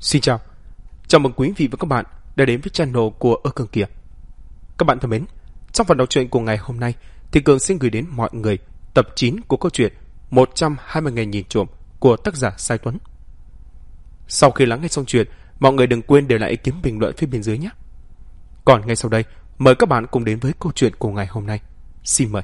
Xin chào, chào mừng quý vị và các bạn đã đến với channel của Ơ Cường kìa Các bạn thân mến, trong phần đọc truyện của ngày hôm nay thì Cường xin gửi đến mọi người tập 9 của câu chuyện 120 ngày nhìn trộm của tác giả Sai Tuấn. Sau khi lắng nghe xong chuyện, mọi người đừng quên để lại ý kiến bình luận phía bên dưới nhé. Còn ngay sau đây, mời các bạn cùng đến với câu chuyện của ngày hôm nay. Xin mời.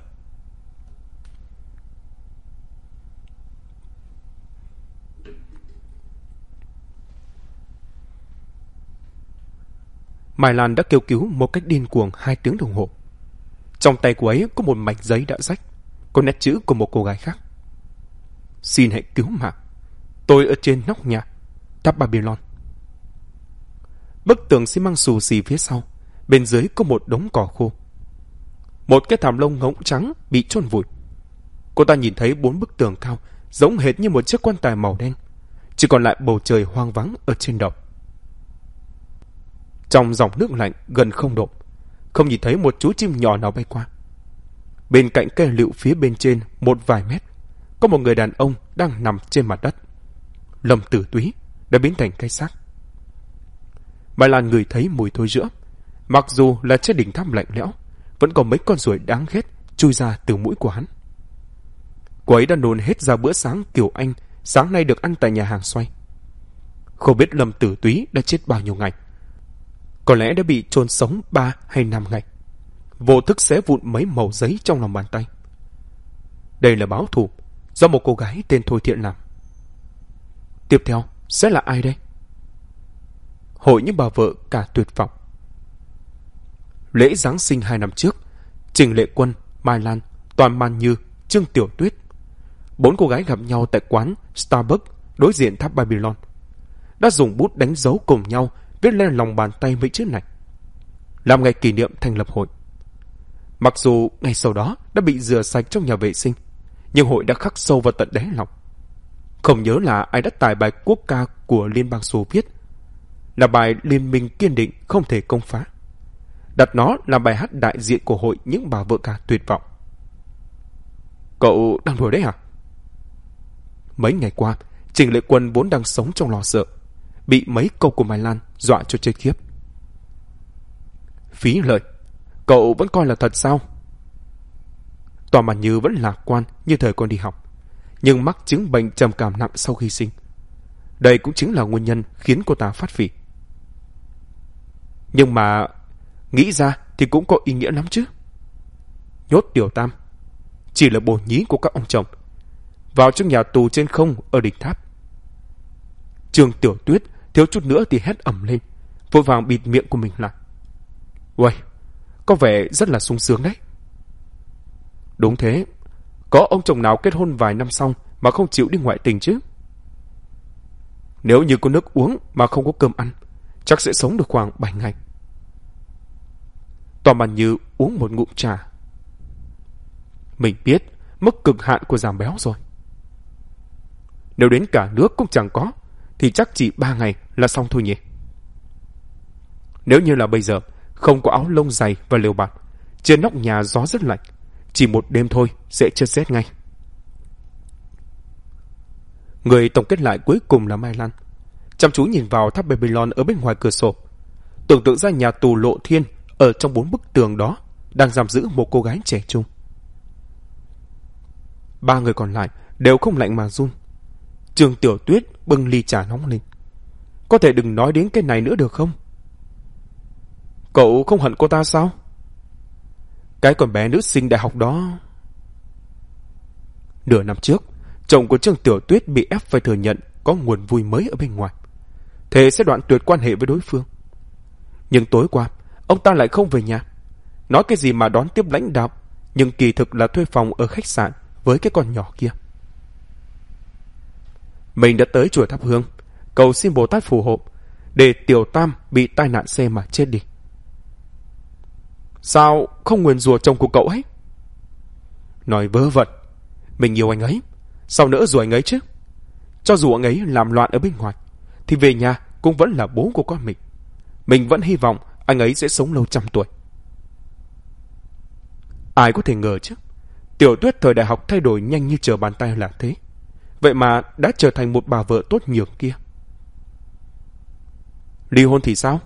Mai Lan đã kêu cứu một cách điên cuồng hai tiếng đồng hồ. Trong tay cô ấy có một mảnh giấy đã rách, có nét chữ của một cô gái khác. Xin hãy cứu mạng. Tôi ở trên nóc nhà, tháp Babylon. Bức tường xi măng xù xì phía sau, bên dưới có một đống cỏ khô. Một cái thảm lông ngỗng trắng bị chôn vùi. Cô ta nhìn thấy bốn bức tường cao, giống hệt như một chiếc quan tài màu đen. Chỉ còn lại bầu trời hoang vắng ở trên đầu. Trong dòng nước lạnh gần không độ, không nhìn thấy một chú chim nhỏ nào bay qua. Bên cạnh cây lựu phía bên trên một vài mét, có một người đàn ông đang nằm trên mặt đất. Lâm tử túy đã biến thành cây xác. Mai Lan người thấy mùi thối rữa. Mặc dù là trên đỉnh tháp lạnh lẽo, vẫn có mấy con ruồi đáng ghét chui ra từ mũi của hắn. Cô ấy đã nôn hết ra bữa sáng kiểu Anh sáng nay được ăn tại nhà hàng xoay. Không biết Lâm Tử Túy đã chết bao nhiêu ngày. Có lẽ đã bị chôn sống 3 hay 5 ngày. Vô thức xé vụn mấy màu giấy trong lòng bàn tay. Đây là báo thù do một cô gái tên Thôi Thiện làm. Tiếp theo sẽ là ai đây? Hội những bà vợ cả tuyệt vọng. Lễ Giáng sinh hai năm trước, Trình Lệ Quân, Mai Lan, Toàn Man Như, Trương Tiểu Tuyết. Bốn cô gái gặp nhau tại quán Starbucks đối diện tháp Babylon. Đã dùng bút đánh dấu cùng nhau viết lên lòng bàn tay mấy chữ này. Làm ngày kỷ niệm thành lập hội. Mặc dù ngày sau đó đã bị rửa sạch trong nhà vệ sinh, nhưng hội đã khắc sâu vào tận đáy lòng. Không nhớ là ai đã tải bài quốc ca của Liên bang Xô Viết, là bài Liên minh kiên định không thể công phá. Đặt nó là bài hát đại diện của hội những bà vợ ca tuyệt vọng. Cậu đang đùa đấy hả? Mấy ngày qua, Trình Lệ Quân vốn đang sống trong lo sợ, bị mấy câu của Mai Lan dọa cho chết khiếp. Phí lời, cậu vẫn coi là thật sao? Tòa mặt như vẫn lạc quan như thời con đi học, nhưng mắc chứng bệnh trầm cảm nặng sau khi sinh. Đây cũng chính là nguyên nhân khiến cô ta phát phỉ. Nhưng mà nghĩ ra thì cũng có ý nghĩa lắm chứ. Nhốt tiểu tam, chỉ là bổ nhí của các ông chồng, vào trong nhà tù trên không ở đỉnh tháp. Trường tiểu tuyết thiếu chút nữa thì hét ẩm lên, vội vàng bịt miệng của mình lại. Uầy, có vẻ rất là sung sướng đấy. Đúng thế, có ông chồng nào kết hôn vài năm xong mà không chịu đi ngoại tình chứ? Nếu như có nước uống mà không có cơm ăn, chắc sẽ sống được khoảng 7 ngày. Toàn bàn như uống một ngụm trà. Mình biết mức cực hạn của giảm béo rồi. Nếu đến cả nước cũng chẳng có, thì chắc chỉ ba ngày là xong thôi nhỉ. Nếu như là bây giờ, không có áo lông dày và lều bạt, trên nóc nhà gió rất lạnh, chỉ một đêm thôi sẽ chết rét ngay. Người tổng kết lại cuối cùng là Mai Lan. Chăm chú nhìn vào tháp Babylon ở bên ngoài cửa sổ. Tưởng tượng ra nhà tù lộ thiên ở trong bốn bức tường đó đang giam giữ một cô gái trẻ trung. Ba người còn lại đều không lạnh mà run. Trường Tiểu Tuyết bưng ly trà nóng lên. Có thể đừng nói đến cái này nữa được không? Cậu không hận cô ta sao? Cái con bé nữ sinh đại học đó... Nửa năm trước, chồng của Trương Tiểu Tuyết bị ép phải thừa nhận có nguồn vui mới ở bên ngoài. Thế sẽ đoạn tuyệt quan hệ với đối phương. Nhưng tối qua, ông ta lại không về nhà. Nói cái gì mà đón tiếp lãnh đạo, nhưng kỳ thực là thuê phòng ở khách sạn với cái con nhỏ kia. Mình đã tới chùa thắp hương, cầu xin Bồ Tát phù hộ, để Tiểu Tam bị tai nạn xe mà chết đi. Sao không nguyền rùa chồng của cậu ấy? Nói vớ vẩn, mình yêu anh ấy, sao nỡ rùa anh ấy chứ? Cho dù anh ấy làm loạn ở bên ngoài, thì về nhà cũng vẫn là bố của con mình. Mình vẫn hy vọng anh ấy sẽ sống lâu trăm tuổi. Ai có thể ngờ chứ? Tiểu tuyết thời đại học thay đổi nhanh như chờ bàn tay là thế. Vậy mà đã trở thành một bà vợ tốt nhường kia. Ly hôn thì sao?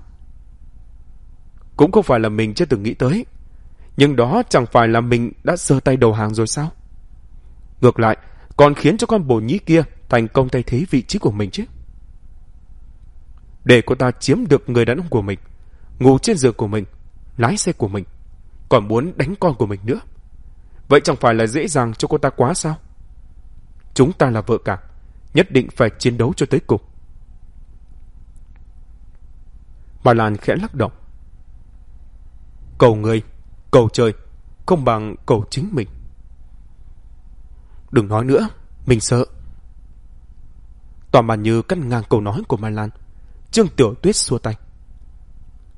Cũng không phải là mình chưa từng nghĩ tới. Nhưng đó chẳng phải là mình đã sơ tay đầu hàng rồi sao? Ngược lại, còn khiến cho con bồ nhí kia thành công thay thế vị trí của mình chứ. Để cô ta chiếm được người đàn ông của mình, ngủ trên giường của mình, lái xe của mình, còn muốn đánh con của mình nữa. Vậy chẳng phải là dễ dàng cho cô ta quá sao? Chúng ta là vợ cả, nhất định phải chiến đấu cho tới cùng. Bà Lan khẽ lắc đầu. Cầu người, cầu trời, không bằng cầu chính mình. Đừng nói nữa, mình sợ. Toàn bàn như cắt ngang câu nói của Mai Lan. Trương Tiểu Tuyết xua tay.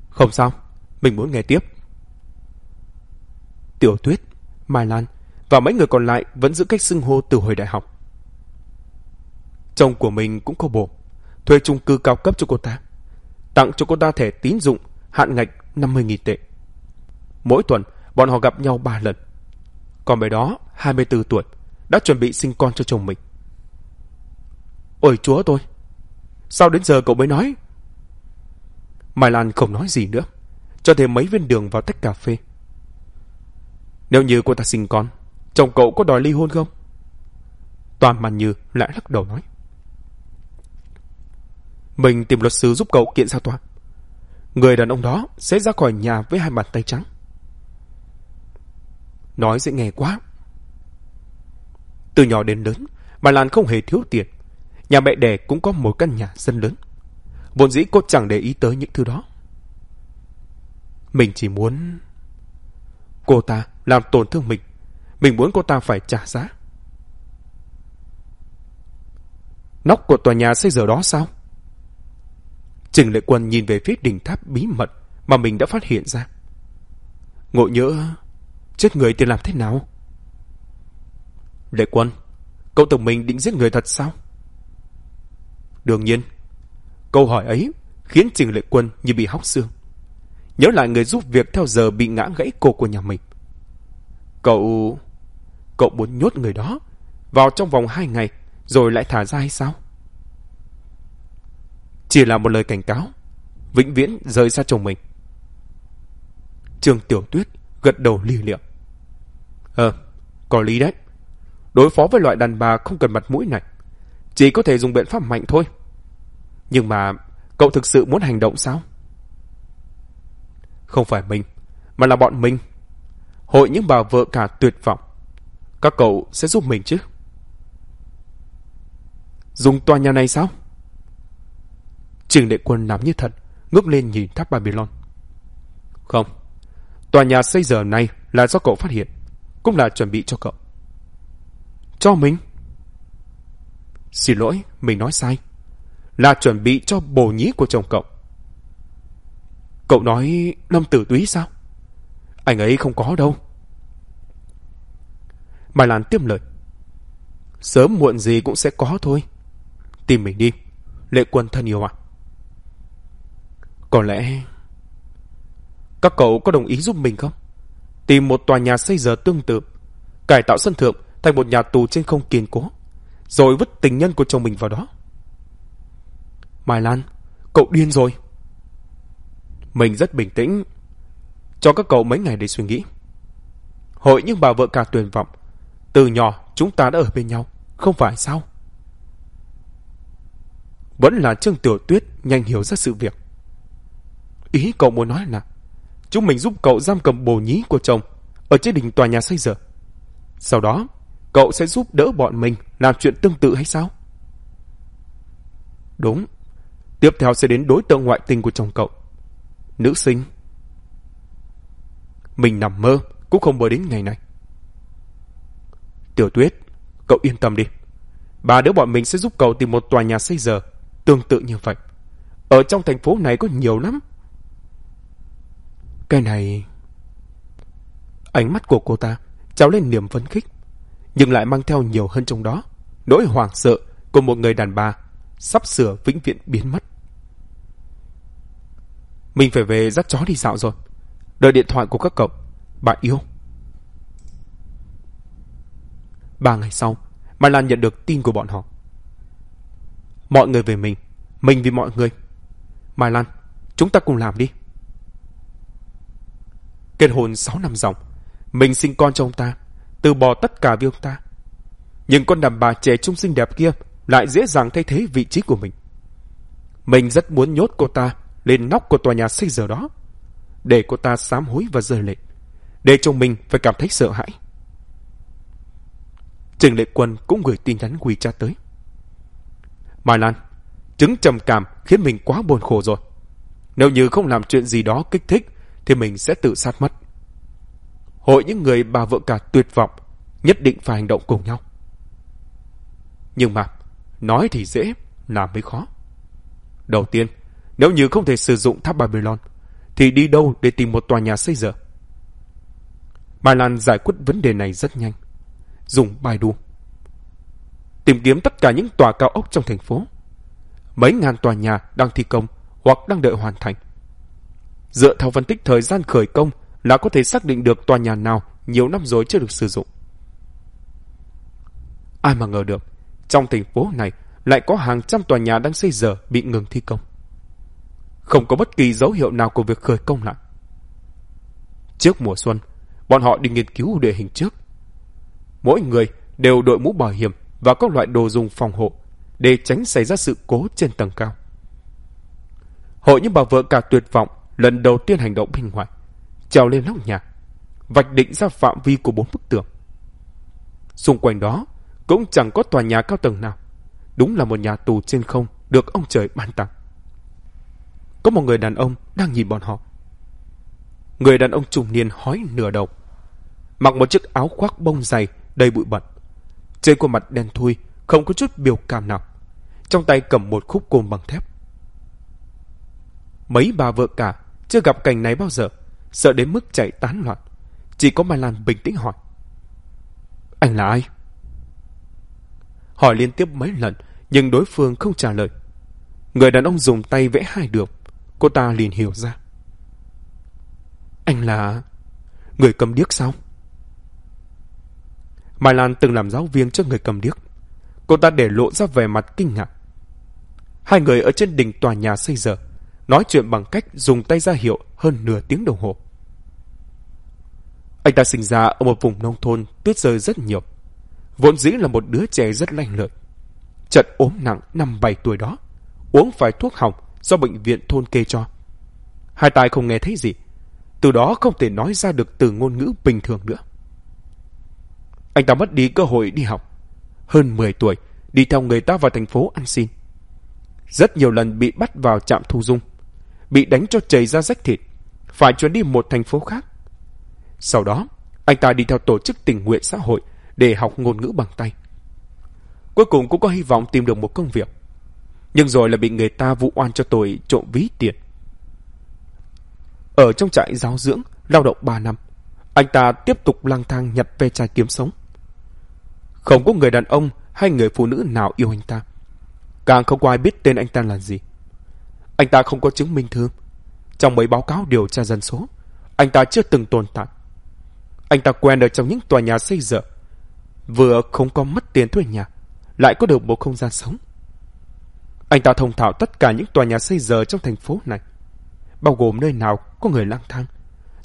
Không sao, mình muốn nghe tiếp. Tiểu Tuyết, Mai Lan và mấy người còn lại vẫn giữ cách xưng hô từ hồi đại học. Chồng của mình cũng có bồ, thuê chung cư cao cấp cho cô ta. Tặng cho cô ta thẻ tín dụng hạn ngạch 50.000 tệ. Mỗi tuần, bọn họ gặp nhau 3 lần. Còn bé đó, 24 tuổi, đã chuẩn bị sinh con cho chồng mình. Ôi chúa tôi! Sao đến giờ cậu mới nói? Mai Lan không nói gì nữa, cho thêm mấy viên đường vào tách cà phê. Nếu như cô ta sinh con, chồng cậu có đòi ly hôn không? Toàn Màn Như lại lắc đầu nói. Mình tìm luật sư giúp cậu kiện ra tòa. Người đàn ông đó sẽ ra khỏi nhà với hai bàn tay trắng. Nói dễ nghe quá. Từ nhỏ đến lớn, bà Lan không hề thiếu tiền. Nhà mẹ đẻ cũng có một căn nhà dân lớn. Vốn dĩ cô chẳng để ý tới những thứ đó. Mình chỉ muốn... Cô ta làm tổn thương mình. Mình muốn cô ta phải trả giá. Nóc của tòa nhà xây giờ đó sao? Trình Lệ Quân nhìn về phía đỉnh tháp bí mật mà mình đã phát hiện ra. Ngộ nhỡ, chết người thì làm thế nào? Lệ Quân, cậu tưởng mình định giết người thật sao? Đương nhiên, câu hỏi ấy khiến Trình Lệ Quân như bị hóc xương. Nhớ lại người giúp việc theo giờ bị ngã gãy cổ của nhà mình. Cậu... Cậu muốn nhốt người đó vào trong vòng hai ngày rồi lại thả ra hay sao? Chỉ là một lời cảnh cáo, vĩnh viễn rời xa chồng mình. Trương Tiểu Tuyết gật đầu lì liệm. Ờ, có lý đấy. Đối phó với loại đàn bà không cần mặt mũi này, chỉ có thể dùng biện pháp mạnh thôi. Nhưng mà cậu thực sự muốn hành động sao? Không phải mình, mà là bọn mình. Hội những bà vợ cả tuyệt vọng. Các cậu sẽ giúp mình chứ? Dùng tòa nhà này sao? Trình đệ quân nắm như thật, ngước lên nhìn tháp Babylon. Không, tòa nhà xây giờ này là do cậu phát hiện, cũng là chuẩn bị cho cậu. Cho mình? Xin lỗi, mình nói sai. Là chuẩn bị cho bồ nhí của chồng cậu. Cậu nói Lâm Tử Túy sao? Anh ấy không có đâu. Mai Lan tiếp lời. Sớm muộn gì cũng sẽ có thôi. Tìm mình đi. Lệ quân thân yêu à? Có lẽ... Các cậu có đồng ý giúp mình không? Tìm một tòa nhà xây giờ tương tự, cải tạo sân thượng thành một nhà tù trên không kiên cố, rồi vứt tình nhân của chồng mình vào đó. Mai Lan, cậu điên rồi. Mình rất bình tĩnh, cho các cậu mấy ngày để suy nghĩ. Hội những bà vợ cả tuyển vọng, từ nhỏ chúng ta đã ở bên nhau, không phải sao? Vẫn là Trương Tiểu Tuyết nhanh hiểu ra sự việc. Ý cậu muốn nói là chúng mình giúp cậu giam cầm bồ nhí của chồng ở trên đỉnh tòa nhà xây giờ. Sau đó, cậu sẽ giúp đỡ bọn mình làm chuyện tương tự hay sao? Đúng. Tiếp theo sẽ đến đối tượng ngoại tình của chồng cậu. Nữ sinh. Mình nằm mơ, cũng không mơ đến ngày này. Tiểu tuyết, cậu yên tâm đi. Ba đứa bọn mình sẽ giúp cậu tìm một tòa nhà xây giờ tương tự như vậy. Ở trong thành phố này có nhiều lắm. Cái này... Ánh mắt của cô ta trao lên niềm phấn khích, nhưng lại mang theo nhiều hơn trong đó. Nỗi hoảng sợ của một người đàn bà sắp sửa vĩnh viễn biến mất. Mình phải về dắt chó đi dạo rồi. Đợi điện thoại của các cậu. Bạn yêu. Ba ngày sau, Mai Lan nhận được tin của bọn họ. Mọi người về mình, mình vì mọi người. Mai Lan, chúng ta cùng làm đi. Kết hôn 6 năm dòng, mình sinh con cho ông ta, từ bỏ tất cả vì ông ta. Nhưng con đàn bà trẻ trung xinh đẹp kia lại dễ dàng thay thế vị trí của mình. Mình rất muốn nhốt cô ta lên nóc của tòa nhà xây giờ đó, để cô ta sám hối và rơi lệ, để chồng mình phải cảm thấy sợ hãi. Trình Lệ Quân cũng gửi tin nhắn quỳ cha tới. Mai Lan, chứng trầm cảm khiến mình quá buồn khổ rồi. Nếu như không làm chuyện gì đó kích thích, thì mình sẽ tự sát mất. Hội những người bà vợ cả tuyệt vọng, nhất định phải hành động cùng nhau. Nhưng mà, nói thì dễ, làm mới khó. Đầu tiên, nếu như không thể sử dụng tháp Babylon, thì đi đâu để tìm một tòa nhà xây dựng? Mai Lan giải quyết vấn đề này rất nhanh. Dùng bài đua Tìm kiếm tất cả những tòa cao ốc trong thành phố. Mấy ngàn tòa nhà đang thi công hoặc đang đợi hoàn thành. Dựa theo phân tích thời gian khởi công là có thể xác định được tòa nhà nào nhiều năm rồi chưa được sử dụng. Ai mà ngờ được, trong thành phố này lại có hàng trăm tòa nhà đang xây dở bị ngừng thi công. Không có bất kỳ dấu hiệu nào của việc khởi công lại. Trước mùa xuân, bọn họ đi nghiên cứu địa hình trước. Mỗi người đều đội mũ bảo hiểm và các loại đồ dùng phòng hộ để tránh xảy ra sự cố trên tầng cao. Hội những bà vợ cả tuyệt vọng lần đầu tiên hành động bên ngoài, trèo lên nóc nhà, vạch định ra phạm vi của bốn bức tường. Xung quanh đó cũng chẳng có tòa nhà cao tầng nào. Đúng là một nhà tù trên không được ông trời ban tặng. Có một người đàn ông đang nhìn bọn họ. Người đàn ông trung niên hói nửa đầu. Mặc một chiếc áo khoác bông dày đầy bụi bẩn. Trên khuôn mặt đen thui không có chút biểu cảm nào. Trong tay cầm một khúc côn bằng thép. Mấy bà vợ cả chưa gặp cảnh này bao giờ, sợ đến mức chạy tán loạn. Chỉ có Mai Lan bình tĩnh hỏi. Anh là ai? Hỏi liên tiếp mấy lần, nhưng đối phương không trả lời. Người đàn ông dùng tay vẽ hai đường. Cô ta liền hiểu ra. Anh là... Người cầm điếc sao? Mai Lan từng làm giáo viên cho người cầm điếc. Cô ta để lộ ra vẻ mặt kinh ngạc. Hai người ở trên đỉnh tòa nhà xây giờ, nói chuyện bằng cách dùng tay ra hiệu hơn nửa tiếng đồng hồ. Anh ta sinh ra ở một vùng nông thôn tuyết rơi rất nhiều. Vốn dĩ là một đứa trẻ rất lanh lợi. Chật ốm nặng năm bảy tuổi đó, uống phải thuốc hỏng do bệnh viện thôn kê cho. Hai tai không nghe thấy gì, từ đó không thể nói ra được từ ngôn ngữ bình thường nữa. Anh ta mất đi cơ hội đi học. Hơn 10 tuổi, đi theo người ta vào thành phố ăn xin. Rất nhiều lần bị bắt vào trạm thu dung, bị đánh cho chảy ra rách thịt, phải chuyển đi một thành phố khác. Sau đó, anh ta đi theo tổ chức tình nguyện xã hội để học ngôn ngữ bằng tay. Cuối cùng cũng có hy vọng tìm được một công việc. Nhưng rồi là bị người ta vụ oan cho tội trộm ví tiền. Ở trong trại giáo dưỡng, lao động 3 năm, anh ta tiếp tục lang thang nhặt ve chai kiếm sống. Không có người đàn ông hay người phụ nữ nào yêu anh ta. Càng không có ai biết tên anh ta là gì. Anh ta không có chứng minh thư. Trong mấy báo cáo điều tra dân số, anh ta chưa từng tồn tại. Anh ta quen ở trong những tòa nhà xây dựng. Vừa không có mất tiền thuê nhà, lại có được một không gian sống. Anh ta thông thạo tất cả những tòa nhà xây dựng trong thành phố này, bao gồm nơi nào có người lang thang,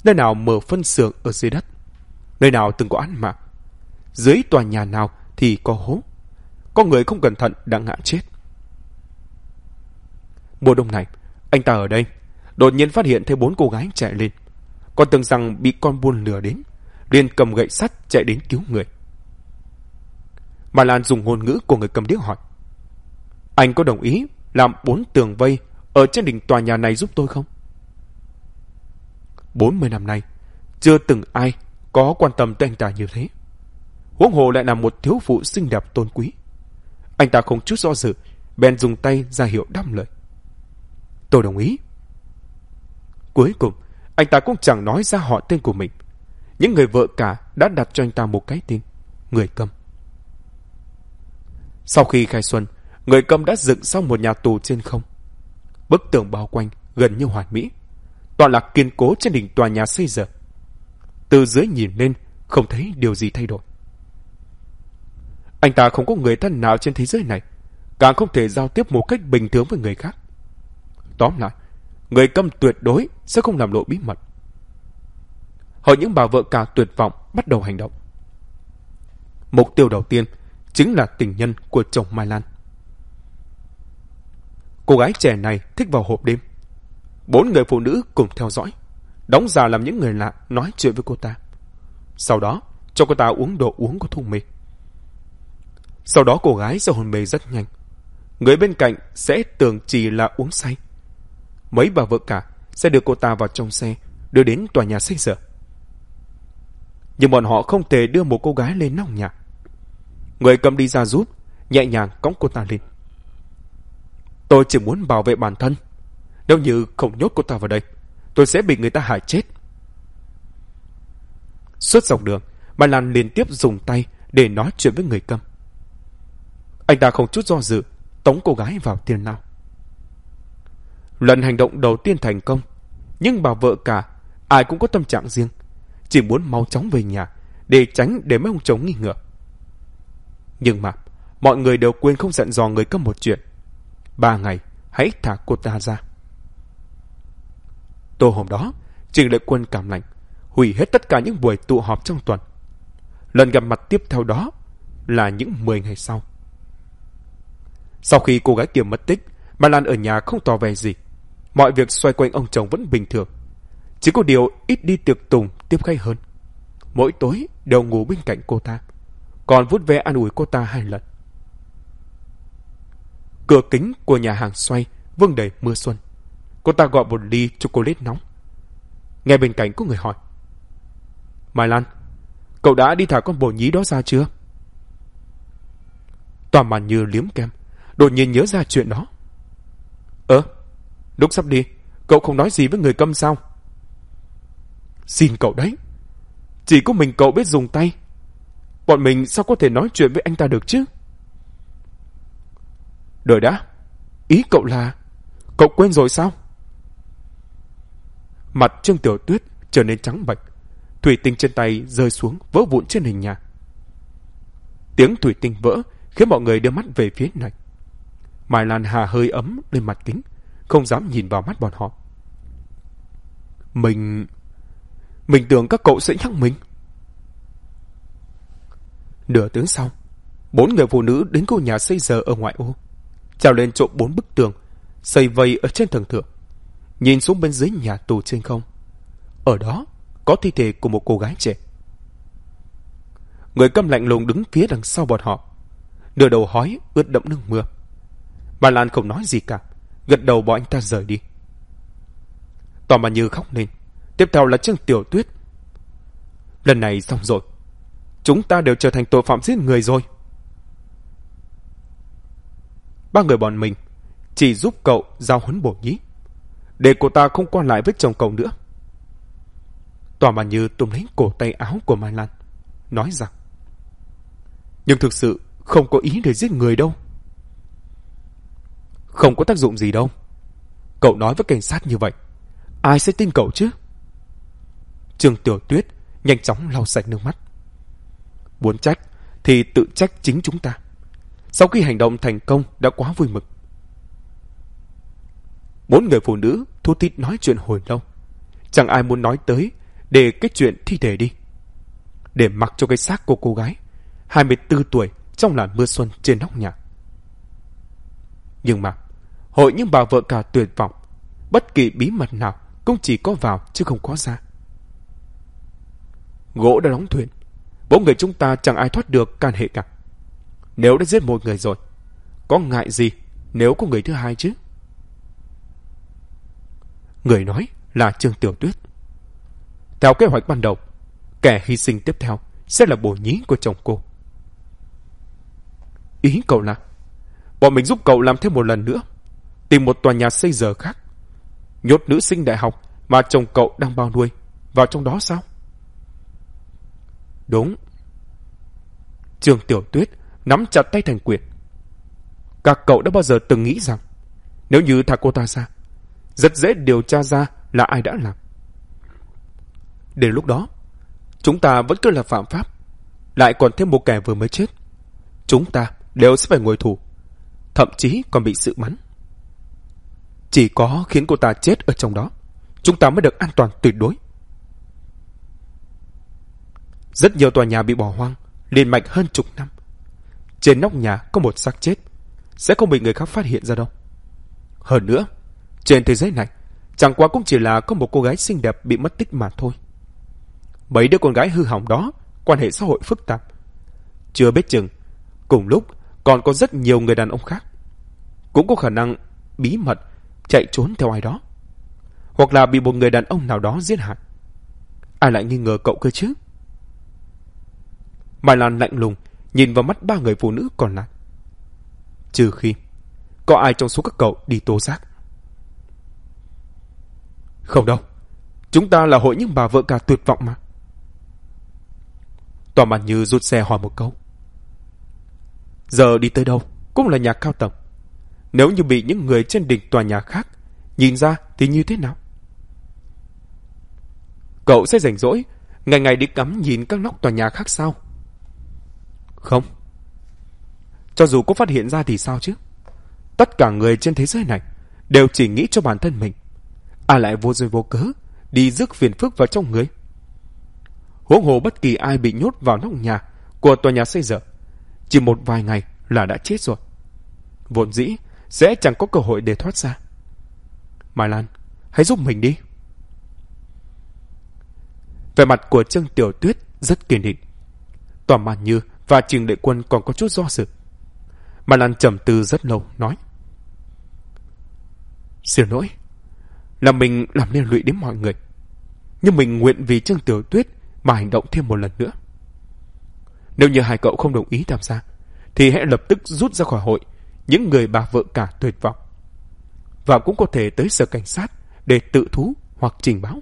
nơi nào mở phân xưởng ở dưới đất, nơi nào từng có án mạng, dưới tòa nhà nào thì có hố, có người không cẩn thận đã ngã chết. Mùa đông này, anh ta ở đây, đột nhiên phát hiện thấy bốn cô gái chạy lên. Còn tưởng rằng bị con buôn lừa đến, liền cầm gậy sắt chạy đến cứu người. Mà Lan dùng ngôn ngữ của người cầm điếc hỏi. Anh có đồng ý làm bốn tường vây ở trên đỉnh tòa nhà này giúp tôi không? 40 năm nay, chưa từng ai có quan tâm tới anh ta như thế. Huống hồ lại là một thiếu phụ xinh đẹp tôn quý. Anh ta không chút do dự, bèn dùng tay ra hiệu đáp lời. Tôi đồng ý. Cuối cùng, anh ta cũng chẳng nói ra họ tên của mình. Những người vợ cả đã đặt cho anh ta một cái tên, người cầm. Sau khi khai xuân, người cầm đã dựng xong một nhà tù trên không. Bức tường bao quanh gần như hoàn mỹ. Toàn là kiên cố trên đỉnh tòa nhà xây dựng. Từ dưới nhìn lên, không thấy điều gì thay đổi. Anh ta không có người thân nào trên thế giới này, càng không thể giao tiếp một cách bình thường với người khác. Tóm lại, người câm tuyệt đối sẽ không làm lộ bí mật. Hội những bà vợ cả tuyệt vọng bắt đầu hành động. Mục tiêu đầu tiên chính là tình nhân của chồng Mai Lan. Cô gái trẻ này thích vào hộp đêm. Bốn người phụ nữ cùng theo dõi, đóng giả làm những người lạ nói chuyện với cô ta. Sau đó, cho cô ta uống đồ uống có thùng mê. Sau đó cô gái sẽ hôn mê rất nhanh. Người bên cạnh sẽ tưởng chỉ là uống say. Mấy bà vợ cả sẽ đưa cô ta vào trong xe, đưa đến tòa nhà xây dựng. Nhưng bọn họ không thể đưa một cô gái lên nóc nhà. Người cầm đi ra giúp, nhẹ nhàng cõng cô ta lên. Tôi chỉ muốn bảo vệ bản thân. Nếu như không nhốt cô ta vào đây, tôi sẽ bị người ta hại chết. Suốt dọc đường, bà Lan liên tiếp dùng tay để nói chuyện với người cầm. Anh ta không chút do dự, tống cô gái vào tiền lao. Lần hành động đầu tiên thành công, nhưng bà vợ cả, ai cũng có tâm trạng riêng, chỉ muốn mau chóng về nhà để tránh để mấy ông chồng nghi ngờ. Nhưng mà, mọi người đều quên không dặn dò người cấp một chuyện. Ba ngày, hãy thả cô ta ra. Tô hôm đó, Trình Lệ Quân cảm lạnh, hủy hết tất cả những buổi tụ họp trong tuần. Lần gặp mặt tiếp theo đó là những 10 ngày sau. Sau khi cô gái kia mất tích, bà Lan ở nhà không tỏ vẻ gì. Mọi việc xoay quanh ông chồng vẫn bình thường. Chỉ có điều ít đi tiệc tùng tiếp khách hơn. Mỗi tối đều ngủ bên cạnh cô ta. Còn vút ve an ủi cô ta hai lần. Cửa kính của nhà hàng xoay vương đầy mưa xuân. Cô ta gọi một ly chocolate nóng. Nghe bên cạnh có người hỏi. Mai Lan, cậu đã đi thả con bồ nhí đó ra chưa? Toàn màn như liếm kem, đột nhiên nhớ ra chuyện đó. Ơ, lúc sắp đi, cậu không nói gì với người câm sao? Xin cậu đấy. Chỉ có mình cậu biết dùng tay. Bọn mình sao có thể nói chuyện với anh ta được chứ? Đợi đã. Ý cậu là... Cậu quên rồi sao? Mặt Trương Tiểu Tuyết trở nên trắng bệch. Thủy tinh trên tay rơi xuống vỡ vụn trên hình nhà. Tiếng thủy tinh vỡ khiến mọi người đưa mắt về phía này. Mai Lan Hà hơi ấm lên mặt kính, không dám nhìn vào mắt bọn họ. Mình... Mình tưởng các cậu sẽ nhắc mình. Nửa tiếng sau, bốn người phụ nữ đến ngôi nhà xây giờ ở ngoại ô, trèo lên trộm bốn bức tường, xây vây ở trên tầng thượng, nhìn xuống bên dưới nhà tù trên không. Ở đó có thi thể của một cô gái trẻ. Người câm lạnh lùng đứng phía đằng sau bọn họ, nửa đầu hói ướt đẫm nước mưa. Bà Lan không nói gì cả, gật đầu bỏ anh ta rời đi. Tòa mà Như khóc lên. Tiếp theo là Trương Tiểu Tuyết. Lần này xong rồi. Chúng ta đều trở thành tội phạm giết người rồi. Ba người bọn mình chỉ giúp cậu giao huấn bổ nhí. Để cô ta không qua lại với chồng cậu nữa. Tòa mà Như túm lấy cổ tay áo của Mai Lan. Nói rằng, Nhưng thực sự không có ý để giết người đâu. Không có tác dụng gì đâu. Cậu nói với cảnh sát như vậy. Ai sẽ tin cậu chứ? Trương Tiểu Tuyết nhanh chóng lau sạch nước mắt. Muốn trách thì tự trách chính chúng ta. Sau khi hành động thành công đã quá vui mừng. Bốn người phụ nữ thu thít nói chuyện hồi lâu. Chẳng ai muốn nói tới để cái chuyện thi thể đi. Để mặc cho cái xác của cô gái 24 tuổi, trong làn mưa xuân trên nóc nhà. Nhưng mà Hội những bà vợ cả tuyệt vọng. Bất kỳ bí mật nào cũng chỉ có vào chứ không có ra. Gỗ đã đóng thuyền. Bốn người chúng ta chẳng ai thoát được can hệ cả. Nếu đã giết một người rồi, có ngại gì nếu có người thứ hai chứ? Người nói là Trương Tiểu Tuyết. Theo kế hoạch ban đầu, kẻ hy sinh tiếp theo sẽ là bồ nhí của chồng cô. Ý cậu là, bọn mình giúp cậu làm thêm một lần nữa tìm một tòa nhà xây giờ khác. Nhốt nữ sinh đại học mà chồng cậu đang bao nuôi vào trong đó sao? Đúng. Trường Tiểu Tuyết nắm chặt tay thành quyền. Các cậu đã bao giờ từng nghĩ rằng nếu như thả cô ta ra, rất dễ điều tra ra là ai đã làm. Đến lúc đó, chúng ta vẫn cứ là phạm pháp, lại còn thêm một kẻ vừa mới chết. Chúng ta đều sẽ phải ngồi tù, thậm chí còn bị sự bắn. Chỉ có khiến cô ta chết ở trong đó, chúng ta mới được an toàn tuyệt đối. Rất nhiều tòa nhà bị bỏ hoang, liền mạch hơn chục năm. Trên nóc nhà có một xác chết, sẽ không bị người khác phát hiện ra đâu. Hơn nữa, trên thế giới này, chẳng qua cũng chỉ là có một cô gái xinh đẹp bị mất tích mà thôi. Mấy đứa con gái hư hỏng đó, quan hệ xã hội phức tạp. Chưa biết chừng, cùng lúc còn có rất nhiều người đàn ông khác. Cũng có khả năng bí mật chạy trốn theo ai đó. Hoặc là bị một người đàn ông nào đó giết hại. Ai lại nghi ngờ cậu cơ chứ? Mai Lan lạnh lùng, nhìn vào mắt ba người phụ nữ còn lại. Trừ khi, có ai trong số các cậu đi tố giác. Không đâu. Chúng ta là hội những bà vợ cả tuyệt vọng mà. Tòa mặt như rút xe hỏi một câu. Giờ đi tới đâu cũng là nhà cao tầng. Nếu như bị những người trên đỉnh tòa nhà khác nhìn ra thì như thế nào? Cậu sẽ rảnh rỗi, ngày ngày đi cắm nhìn các nóc tòa nhà khác sao? Không. Cho dù có phát hiện ra thì sao chứ? Tất cả người trên thế giới này đều chỉ nghĩ cho bản thân mình. à lại vô duyên vô cớ đi rước phiền phức vào trong người? Huống hồ bất kỳ ai bị nhốt vào nóc nhà của tòa nhà xây dựng, chỉ một vài ngày là đã chết rồi. Vốn dĩ sẽ chẳng có cơ hội để thoát ra. Mai Lan, hãy giúp mình đi. Về mặt của Trương Tiểu Tuyết rất kiên định. Tòa màn như và Trình Đệ Quân còn có chút do dự. Mai Lan trầm tư rất lâu, nói. Xin lỗi, là mình làm liên lụy đến mọi người. Nhưng mình nguyện vì Trương Tiểu Tuyết mà hành động thêm một lần nữa. Nếu như hai cậu không đồng ý tham gia, thì hãy lập tức rút ra khỏi hội những người bà vợ cả tuyệt vọng. Và cũng có thể tới sở cảnh sát để tự thú hoặc trình báo.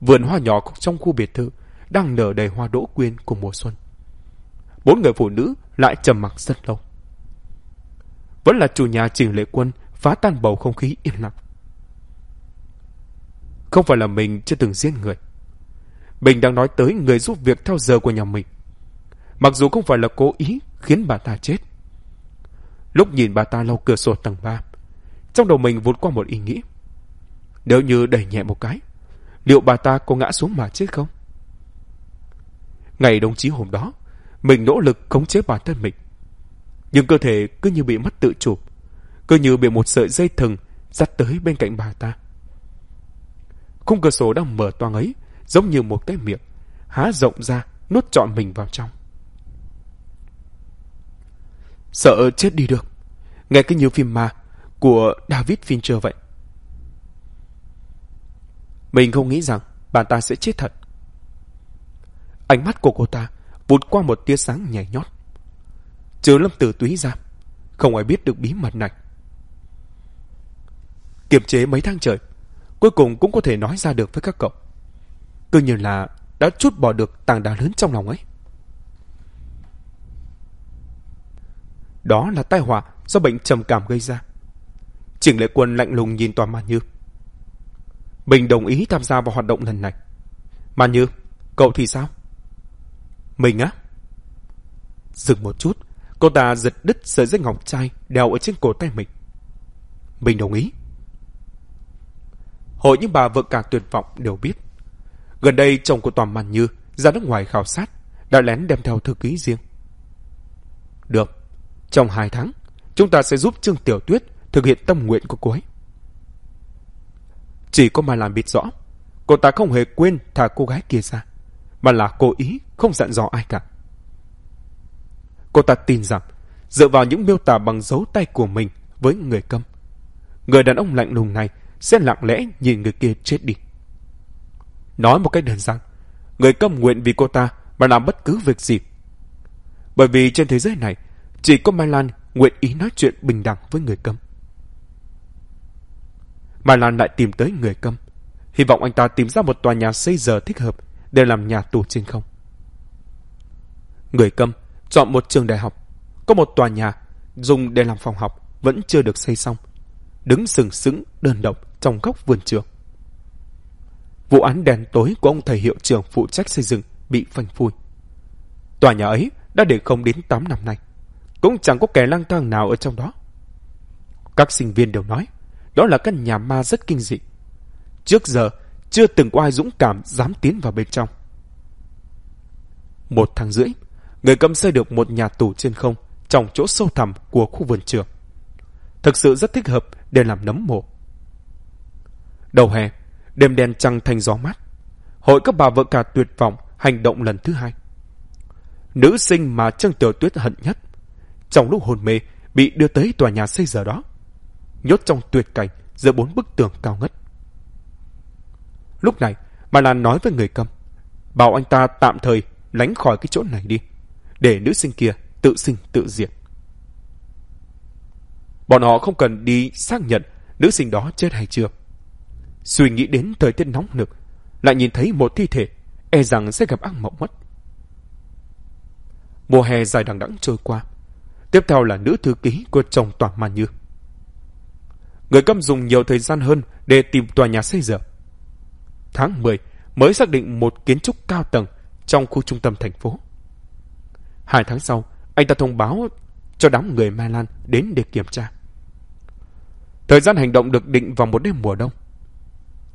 Vườn hoa nhỏ trong khu biệt thự đang nở đầy hoa đỗ quyên của mùa xuân. Bốn người phụ nữ lại trầm mặc rất lâu. Vẫn là chủ nhà Trình Lệ Quân phá tan bầu không khí yên lặng. Không phải là mình chưa từng giết người. Mình đang nói tới người giúp việc theo giờ của nhà mình. Mặc dù không phải là cố ý khiến bà ta chết. Lúc nhìn bà ta lau cửa sổ tầng 3, trong đầu mình vụt qua một ý nghĩ. Nếu như đẩy nhẹ một cái, liệu bà ta có ngã xuống mà chết không? Ngày đồng chí hôm đó, mình nỗ lực khống chế bản thân mình. Nhưng cơ thể cứ như bị mất tự chủ, cứ như bị một sợi dây thừng dắt tới bên cạnh bà ta. Khung cửa sổ đang mở toang ấy, giống như một cái miệng, há rộng ra, nuốt trọn mình vào trong. Sợ chết đi được. Nghe cái nhiều phim ma của David Fincher vậy. Mình không nghĩ rằng bà ta sẽ chết thật. Ánh mắt của cô ta vụt qua một tia sáng nhảy nhót. Trừ lâm tử túy ra, không ai biết được bí mật này. Kiềm chế mấy tháng trời, cuối cùng cũng có thể nói ra được với các cậu. Cứ như là đã chút bỏ được tảng đá lớn trong lòng ấy. Đó là tai họa do bệnh trầm cảm gây ra. Trình lệ quân lạnh lùng nhìn toàn Màn Như. Mình đồng ý tham gia vào hoạt động lần này. Màn Như, cậu thì sao? Mình á? Dừng một chút, cô ta giật đứt sợi dây ngọc trai đeo ở trên cổ tay mình. Mình đồng ý. Hội những bà vợ cả tuyệt vọng đều biết. Gần đây chồng của Toàn Màn Như ra nước ngoài khảo sát, đã lén đem theo thư ký riêng. Được, trong hai tháng, chúng ta sẽ giúp Trương Tiểu Tuyết thực hiện tâm nguyện của cô ấy. Chỉ có mà làm biết rõ, cô ta không hề quên thả cô gái kia ra, mà là cố ý không dặn dò ai cả. Cô ta tin rằng, dựa vào những miêu tả bằng dấu tay của mình với người câm, người đàn ông lạnh lùng này sẽ lặng lẽ nhìn người kia chết đi. Nói một cách đơn giản, người câm nguyện vì cô ta mà làm bất cứ việc gì. Bởi vì trên thế giới này, chỉ có Mai Lan nguyện ý nói chuyện bình đẳng với người câm. Mai Lan lại tìm tới người câm. Hy vọng anh ta tìm ra một tòa nhà xây giờ thích hợp để làm nhà tù trên không. Người câm chọn một trường đại học. Có một tòa nhà dùng để làm phòng học vẫn chưa được xây xong. Đứng sừng sững, đơn độc trong góc vườn trường. Vụ án đèn tối của ông thầy hiệu trưởng phụ trách xây dựng bị phanh phui. Tòa nhà ấy đã để không đến 8 năm nay cũng chẳng có kẻ lang thang nào ở trong đó. Các sinh viên đều nói, đó là căn nhà ma rất kinh dị. Trước giờ, chưa từng có ai dũng cảm dám tiến vào bên trong. Một tháng rưỡi, người cầm xây được một nhà tù trên không trong chỗ sâu thẳm của khu vườn trường. Thực sự rất thích hợp để làm nấm mộ. Đầu hè, đêm đen trăng thành gió mát. Hội các bà vợ cả tuyệt vọng hành động lần thứ hai. Nữ sinh mà Trương Tiểu Tuyết hận nhất, trong lúc hồn mê bị đưa tới tòa nhà xây giờ đó, nhốt trong tuyệt cảnh giữa bốn bức tường cao ngất. Lúc này, bà Lan nói với người cầm, bảo anh ta tạm thời lánh khỏi cái chỗ này đi, để nữ sinh kia tự sinh tự diệt. Bọn họ không cần đi xác nhận nữ sinh đó chết hay chưa. Suy nghĩ đến thời tiết nóng nực, lại nhìn thấy một thi thể, e rằng sẽ gặp ác mộng mất. Mùa hè dài đằng đẵng trôi qua. Tiếp theo là nữ thư ký của chồng Toàn Mà Như. Người câm dùng nhiều thời gian hơn để tìm tòa nhà xây dựng. Tháng 10 mới xác định một kiến trúc cao tầng trong khu trung tâm thành phố. Hai tháng sau, anh ta thông báo cho đám người Mai Lan đến để kiểm tra. Thời gian hành động được định vào một đêm mùa đông.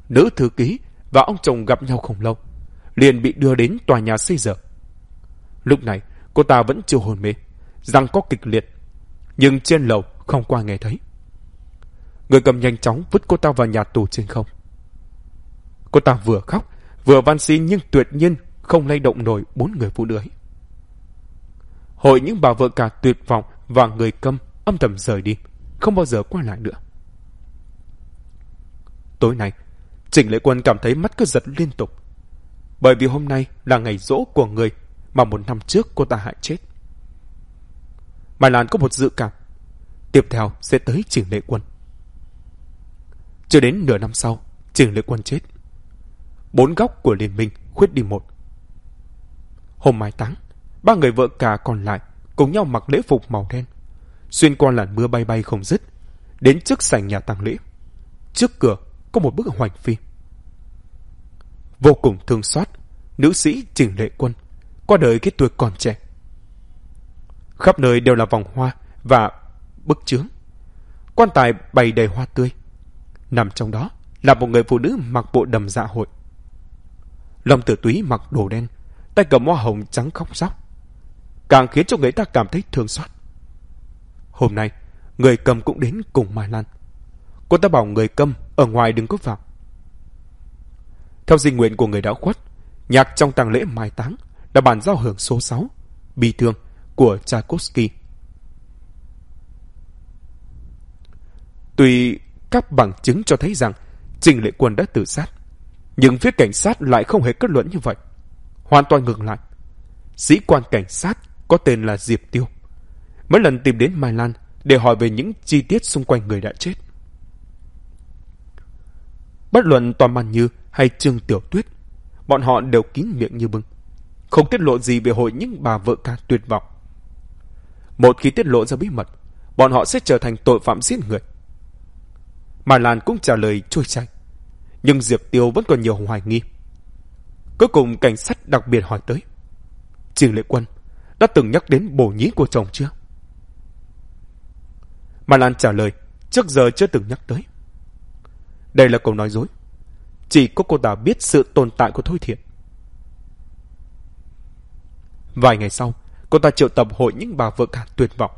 Nữ thư ký và ông chồng gặp nhau không lâu, liền bị đưa đến tòa nhà xây dựng. Lúc này, cô ta vẫn chưa hồn mê, răng có kịch liệt, nhưng trên lầu không qua nghe thấy. Người cầm nhanh chóng vứt cô ta vào nhà tù trên không. Cô ta vừa khóc, vừa van xin nhưng tuyệt nhiên không lay động nổi bốn người phụ nữ ấy. Hội những bà vợ cả tuyệt vọng và người câm âm thầm rời đi, không bao giờ quay lại nữa. Tối nay, Trịnh Lệ Quân cảm thấy mắt cứ giật liên tục. Bởi vì hôm nay là ngày rỗ của người mà một năm trước cô ta hại chết. Mai Lan có một dự cảm. Tiếp theo sẽ tới Trình Lệ Quân. Chưa đến nửa năm sau, Trình Lệ Quân chết. Bốn góc của liên minh khuyết đi một. Hôm mai táng, ba người vợ cả còn lại cùng nhau mặc lễ phục màu đen. Xuyên qua làn mưa bay bay không dứt, đến trước sảnh nhà tang lễ. Trước cửa có một bức hoành phi. Vô cùng thương xót, nữ sĩ Trình Lệ Quân, qua đời cái tuổi còn trẻ. Khắp nơi đều là vòng hoa và bức chướng. Quan tài bày đầy hoa tươi. Nằm trong đó là một người phụ nữ mặc bộ đầm dạ hội. Lâm tử túy mặc đồ đen, tay cầm hoa hồng trắng khóc sóc. Càng khiến cho người ta cảm thấy thương xót. Hôm nay, người cầm cũng đến cùng Mai Lan. Cô ta bảo người cầm ở ngoài đừng có vào. Theo di nguyện của người đã khuất, nhạc trong tang lễ mai táng là bản giao hưởng số 6, Bi thương của Tchaikovsky. Tuy các bằng chứng cho thấy rằng Trình Lệ Quân đã tự sát, nhưng phía cảnh sát lại không hề kết luận như vậy. Hoàn toàn ngược lại. Sĩ quan cảnh sát có tên là Diệp Tiêu. Mấy lần tìm đến Mai Lan để hỏi về những chi tiết xung quanh người đã chết. Bất luận Toàn Man Như hay Trương Tiểu Tuyết, bọn họ đều kín miệng như bưng. Không tiết lộ gì về hội những bà vợ ca tuyệt vọng. Một khi tiết lộ ra bí mật, bọn họ sẽ trở thành tội phạm giết người. Mà Lan cũng trả lời trôi chảy. Nhưng Diệp Tiêu vẫn còn nhiều hoài nghi. Cuối cùng cảnh sát đặc biệt hỏi tới. Trình Lệ Quân đã từng nhắc đến bổ nhí của chồng chưa? Mà Lan trả lời, trước giờ chưa từng nhắc tới. Đây là câu nói dối. Chỉ có cô ta biết sự tồn tại của Thôi Thiện. Vài ngày sau, cô ta triệu tập hội những bà vợ cả tuyệt vọng.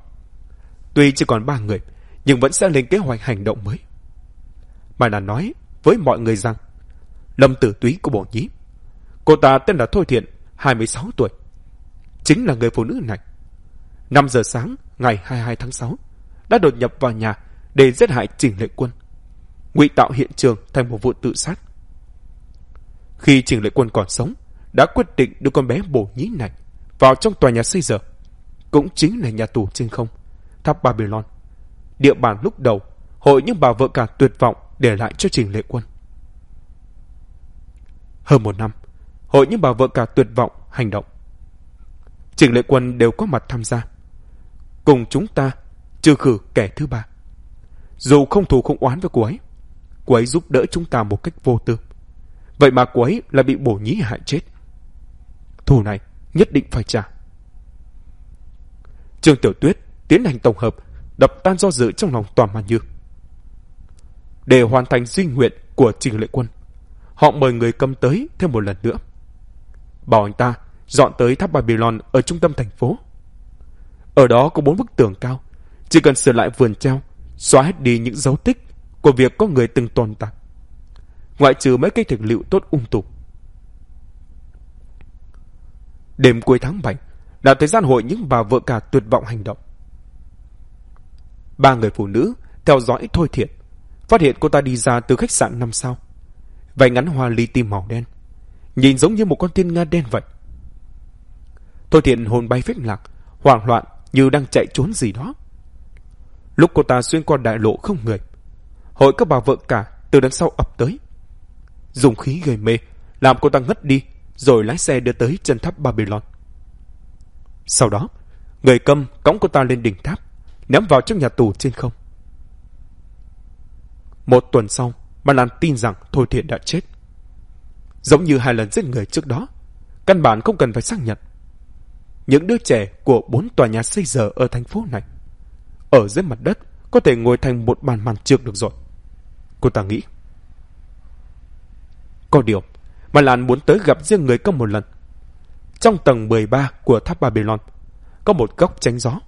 Tuy chỉ còn ba người, nhưng vẫn sẽ lên kế hoạch hành động mới. Mà đã nói với mọi người rằng Lâm Tử Túy của bổn Nhí. Cô ta tên là Thôi Thiện, 26 tuổi. Chính là người phụ nữ này. 5 giờ sáng ngày 22 tháng 6 đã đột nhập vào nhà để giết hại Trình Lệ Quân ngụy tạo hiện trường thành một vụ tự sát. Khi Trình Lệ Quân còn sống, đã quyết định đưa con bé bổ nhí này vào trong tòa nhà xây dựng, cũng chính là nhà tù trên không, tháp Babylon. Địa bàn lúc đầu, hội những bà vợ cả tuyệt vọng để lại cho Trình Lệ Quân. Hơn một năm, hội những bà vợ cả tuyệt vọng hành động. Trình Lệ Quân đều có mặt tham gia. Cùng chúng ta, trừ khử kẻ thứ ba. Dù không thù không oán với cô ấy, cô ấy giúp đỡ chúng ta một cách vô tư. Vậy mà cô ấy lại bị bổ nhí hại chết. Thù này nhất định phải trả. Trương Tiểu Tuyết tiến hành tổng hợp, đập tan do dự trong lòng toàn màn như. để hoàn thành duy nguyện của Trình Lệ Quân. Họ mời người cầm tới thêm một lần nữa. Bảo anh ta dọn tới tháp Babylon ở trung tâm thành phố. Ở đó có bốn bức tường cao, chỉ cần sửa lại vườn treo, xóa hết đi những dấu tích của việc có người từng tồn tại. Ngoại trừ mấy cây thực liệu tốt ung tùm. Đêm cuối tháng 7 là thời gian hội những bà vợ cả tuyệt vọng hành động. Ba người phụ nữ theo dõi Thôi Thiện, phát hiện cô ta đi ra từ khách sạn năm sao. Váy ngắn hoa ly tim màu đen, nhìn giống như một con tiên nga đen vậy. Thôi Thiện hồn bay phết lạc, hoảng loạn như đang chạy trốn gì đó. Lúc cô ta xuyên qua đại lộ không người, hội các bà vợ cả từ đằng sau ập tới. Dùng khí gây mê, làm cô ta ngất đi, rồi lái xe đưa tới chân tháp Babylon. Sau đó, người câm cõng cô ta lên đỉnh tháp, ném vào trong nhà tù trên không. Một tuần sau, Bà Lan tin rằng Thôi Thiện đã chết. Giống như hai lần giết người trước đó, căn bản không cần phải xác nhận. Những đứa trẻ của bốn tòa nhà xây giờ ở thành phố này, ở dưới mặt đất có thể ngồi thành một bàn màn trược được rồi. Cô ta nghĩ. Có điều, mà Lan muốn tới gặp riêng người công một lần. Trong tầng 13 của tháp Babylon, có một góc tránh gió.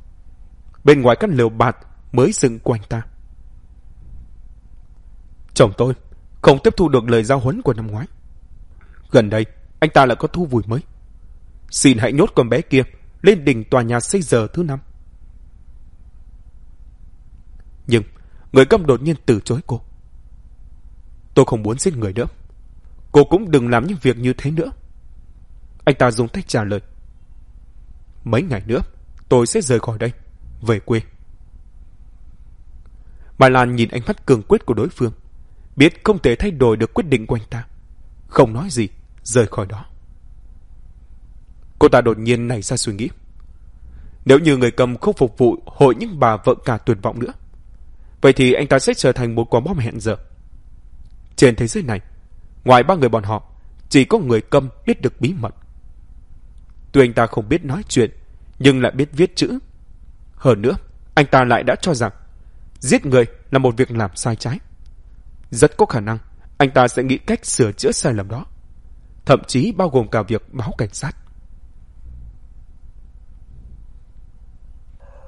Bên ngoài căn lều bạt mới dựng quanh ta. Chồng tôi không tiếp thu được lời giao huấn của năm ngoái. Gần đây, anh ta lại có thu vùi mới. Xin hãy nhốt con bé kia lên đỉnh tòa nhà xây giờ thứ năm. Nhưng, người câm đột nhiên từ chối cô. Tôi không muốn giết người nữa. Cô cũng đừng làm những việc như thế nữa. Anh ta dùng tay trả lời. Mấy ngày nữa, tôi sẽ rời khỏi đây, về quê. Bà Lan nhìn ánh mắt cường quyết của đối phương biết không thể thay đổi được quyết định của anh ta. Không nói gì, rời khỏi đó. Cô ta đột nhiên nảy ra suy nghĩ. Nếu như người cầm không phục vụ hội những bà vợ cả tuyệt vọng nữa, vậy thì anh ta sẽ trở thành một quả bom hẹn giờ. Trên thế giới này, ngoài ba người bọn họ, chỉ có người câm biết được bí mật. Tuy anh ta không biết nói chuyện, nhưng lại biết viết chữ. Hơn nữa, anh ta lại đã cho rằng giết người là một việc làm sai trái. Rất có khả năng anh ta sẽ nghĩ cách sửa chữa sai lầm đó. Thậm chí bao gồm cả việc báo cảnh sát.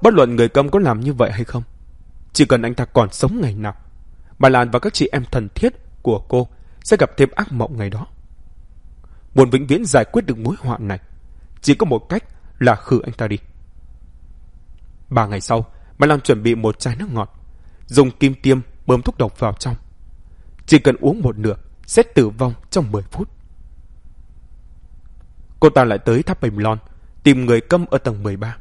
Bất luận người câm có làm như vậy hay không, chỉ cần anh ta còn sống ngày nào, bà Lan và các chị em thần thiết của cô sẽ gặp thêm ác mộng ngày đó. Muốn vĩnh viễn giải quyết được mối họa này, chỉ có một cách là khử anh ta đi. Ba ngày sau, bà Lan chuẩn bị một chai nước ngọt, dùng kim tiêm bơm thuốc độc vào trong, chỉ cần uống một nửa sẽ tử vong trong 10 phút. Cô ta lại tới tháp Babylon tìm người câm ở tầng 13.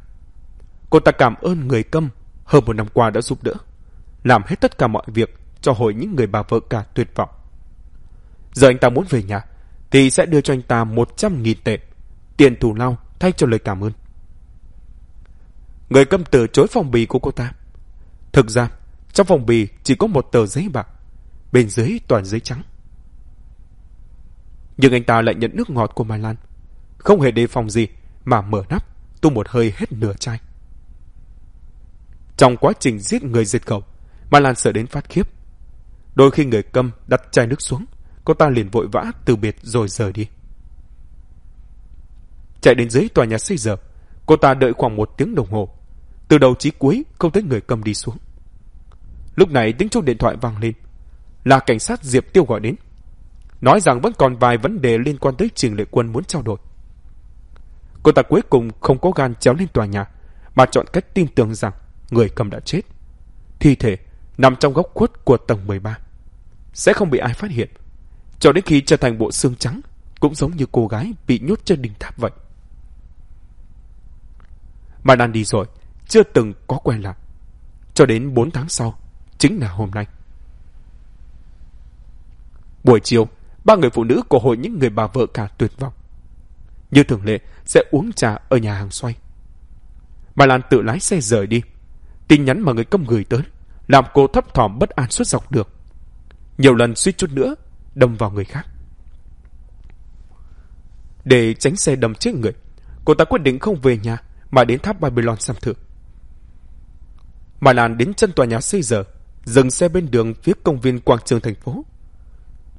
Cô ta cảm ơn người câm hơn một năm qua đã giúp đỡ, làm hết tất cả mọi việc cho hội những người bà vợ cả tuyệt vọng. Giờ anh ta muốn về nhà thì sẽ đưa cho anh ta 100.000 tệ, tiền thù lao thay cho lời cảm ơn. Người câm từ chối phòng bì của cô ta. Thực ra, trong phòng bì chỉ có một tờ giấy bạc bên dưới toàn giấy trắng. Nhưng anh ta lại nhận nước ngọt của Mai Lan. Không hề đề phòng gì mà mở nắp, tu một hơi hết nửa chai. Trong quá trình giết người diệt khẩu, Mai Lan sợ đến phát khiếp. Đôi khi người câm đặt chai nước xuống, cô ta liền vội vã từ biệt rồi rời đi. Chạy đến dưới tòa nhà xây dở, cô ta đợi khoảng một tiếng đồng hồ. Từ đầu chí cuối không thấy người cầm đi xuống. Lúc này tiếng chuông điện thoại vang lên là cảnh sát Diệp Tiêu gọi đến. Nói rằng vẫn còn vài vấn đề liên quan tới Trình Lệ Quân muốn trao đổi. Cô ta cuối cùng không có gan chéo lên tòa nhà, mà chọn cách tin tưởng rằng người cầm đã chết. Thi thể nằm trong góc khuất của tầng 13. Sẽ không bị ai phát hiện. Cho đến khi trở thành bộ xương trắng, cũng giống như cô gái bị nhốt trên đỉnh tháp vậy. Mà đang đi rồi, chưa từng có quen lại. Cho đến 4 tháng sau, chính là hôm nay. Buổi chiều, ba người phụ nữ của hội những người bà vợ cả tuyệt vọng. Như thường lệ, sẽ uống trà ở nhà hàng xoay. Bà Lan tự lái xe rời đi. Tin nhắn mà người công gửi tới, làm cô thấp thỏm bất an suốt dọc đường. Nhiều lần suýt chút nữa, đâm vào người khác. Để tránh xe đâm chết người, cô ta quyết định không về nhà mà đến tháp Babylon xem thử. Mà Lan đến chân tòa nhà xây giờ, dừng xe bên đường phía công viên quảng trường thành phố.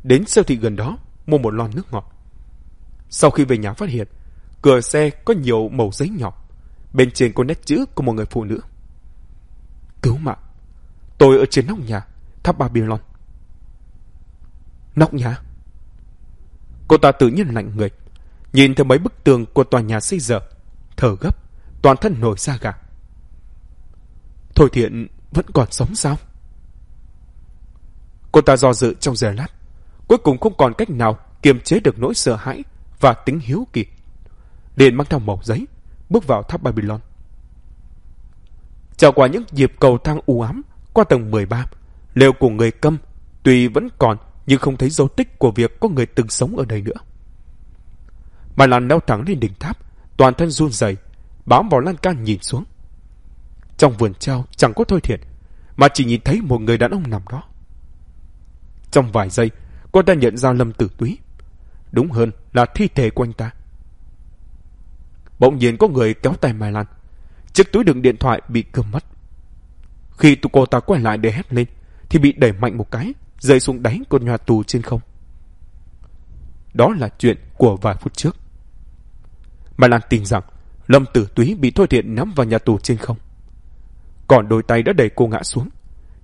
Đến siêu thị gần đó, mua một lon nước ngọt. Sau khi về nhà phát hiện, cửa xe có nhiều màu giấy nhỏ. Bên trên có nét chữ của một người phụ nữ. Cứu mạng. Tôi ở trên nóc nhà, tháp Babylon. Nóc nhà? Cô ta tự nhiên lạnh người, nhìn thấy mấy bức tường của tòa nhà xây dở, thở gấp, toàn thân nổi da gà. Thôi thiện vẫn còn sống sao? Cô ta do dự trong giờ lát, cuối cùng không còn cách nào kiềm chế được nỗi sợ hãi và tính hiếu kỳ. liền mang theo mẩu giấy, bước vào tháp Babylon. Trải qua những dịp cầu thang u ám qua tầng 13, lều của người câm tuy vẫn còn nhưng không thấy dấu tích của việc có người từng sống ở đây nữa. Mà làn leo thẳng lên đỉnh tháp, toàn thân run rẩy, bám vào lan can nhìn xuống. Trong vườn treo chẳng có thôi thiệt, mà chỉ nhìn thấy một người đàn ông nằm đó. Trong vài giây, cô ta nhận ra Lâm Tử Túy. Đúng hơn là thi thể của anh ta. Bỗng nhiên có người kéo tay Mai Lan. Chiếc túi đựng điện thoại bị cơm mất. Khi tụi cô ta quay lại để hét lên, thì bị đẩy mạnh một cái, rơi xuống đáy con nhà tù trên không. Đó là chuyện của vài phút trước. mà Lan tin rằng Lâm Tử Túy bị Thôi Thiện nắm vào nhà tù trên không. Còn đôi tay đã đẩy cô ngã xuống.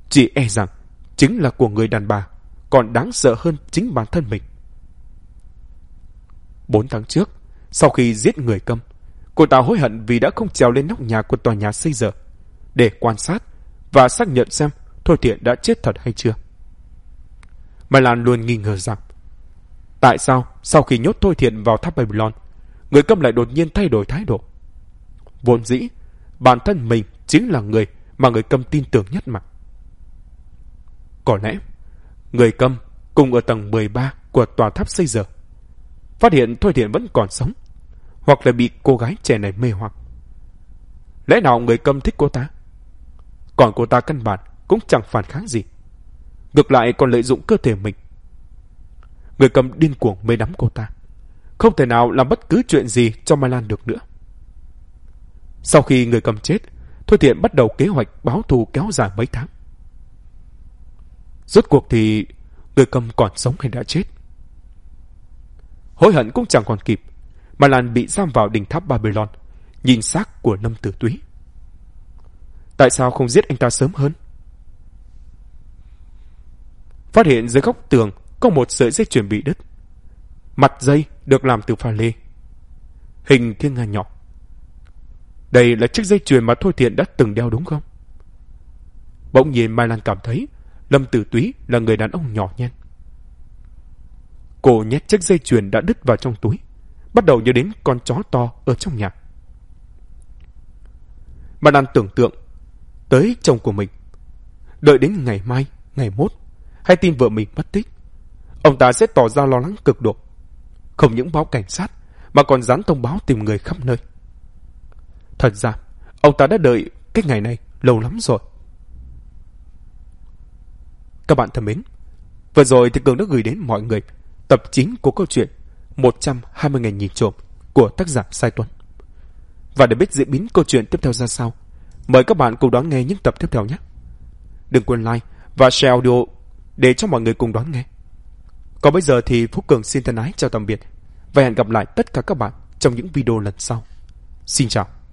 Chỉ e rằng chính là của người đàn bà còn đáng sợ hơn chính bản thân mình. Bốn tháng trước, sau khi giết người câm, cô ta hối hận vì đã không trèo lên nóc nhà của tòa nhà xây dở để quan sát và xác nhận xem Thôi Thiện đã chết thật hay chưa. Mai Lan luôn nghi ngờ rằng tại sao sau khi nhốt Thôi Thiện vào tháp Babylon, người câm lại đột nhiên thay đổi thái độ. Vốn dĩ, bản thân mình chính là người mà người câm tin tưởng nhất mà. Có lẽ, người câm cùng ở tầng 13 của tòa tháp xây giờ Phát hiện Thôi Thiện vẫn còn sống, hoặc là bị cô gái trẻ này mê hoặc. Lẽ nào người câm thích cô ta? Còn cô ta căn bản cũng chẳng phản kháng gì. Ngược lại còn lợi dụng cơ thể mình. Người cầm điên cuồng mê đắm cô ta. Không thể nào làm bất cứ chuyện gì cho Mai Lan được nữa. Sau khi người cầm chết, Thôi Thiện bắt đầu kế hoạch báo thù kéo dài mấy tháng. Rốt cuộc thì người cầm còn sống hay đã chết? Hối hận cũng chẳng còn kịp, Mai Lan bị giam vào đỉnh tháp Babylon, nhìn xác của Lâm Tử Túy. Tại sao không giết anh ta sớm hơn? Phát hiện dưới góc tường có một sợi dây chuyền bị đứt. Mặt dây được làm từ pha lê. Hình thiên nga nhỏ. Đây là chiếc dây chuyền mà Thôi Thiện đã từng đeo đúng không? Bỗng nhiên Mai Lan cảm thấy Lâm Tử Túy là người đàn ông nhỏ nhen. Cô nhét chiếc dây chuyền đã đứt vào trong túi, bắt đầu nhớ đến con chó to ở trong nhà. Mai Lan tưởng tượng tới chồng của mình. Đợi đến ngày mai, ngày mốt, hay tin vợ mình mất tích, ông ta sẽ tỏ ra lo lắng cực độ. Không những báo cảnh sát, mà còn dán thông báo tìm người khắp nơi. Thật ra, ông ta đã đợi cái ngày này lâu lắm rồi. Các bạn thân mến, vừa rồi thì Cường đã gửi đến mọi người tập chín của câu chuyện 120 ngày nhìn trộm của tác giả Sai Tuấn. Và để biết diễn biến câu chuyện tiếp theo ra sao, mời các bạn cùng đón nghe những tập tiếp theo nhé. Đừng quên like và share audio để cho mọi người cùng đón nghe. Còn bây giờ thì Phúc Cường xin thân ái chào tạm biệt và hẹn gặp lại tất cả các bạn trong những video lần sau. Xin chào.